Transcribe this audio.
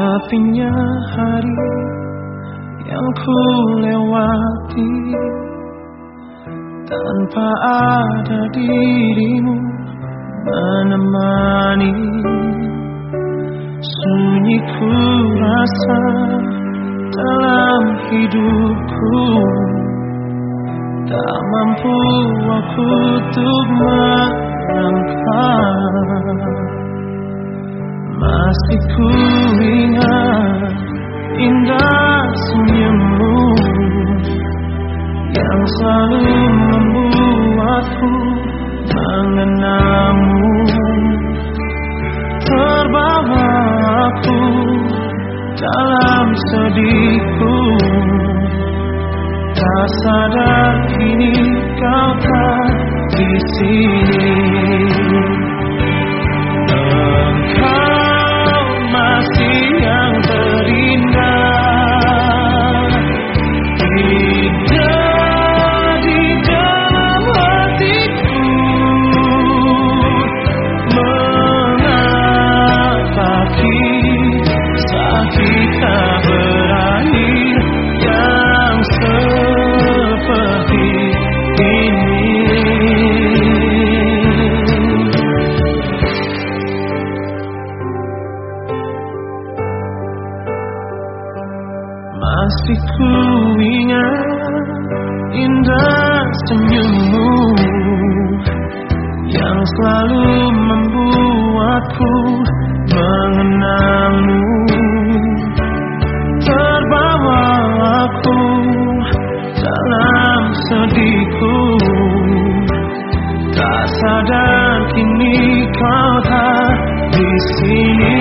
sepinya hari yang ku lewati tanpa ada dirimu menemani. Sunyi ku rasa dalam hidupku tak mampu aku untuk melangkah masih ku Yang selalu membuatku mengenangmu Terbawa aku dalam sedihku. Tak sadar kini kau tak di sini Masih ku ingat indah senyummu Yang selalu membuatku mengenangmu Terbawa aku dalam sedihku. Tak sadar kini kau tak di sini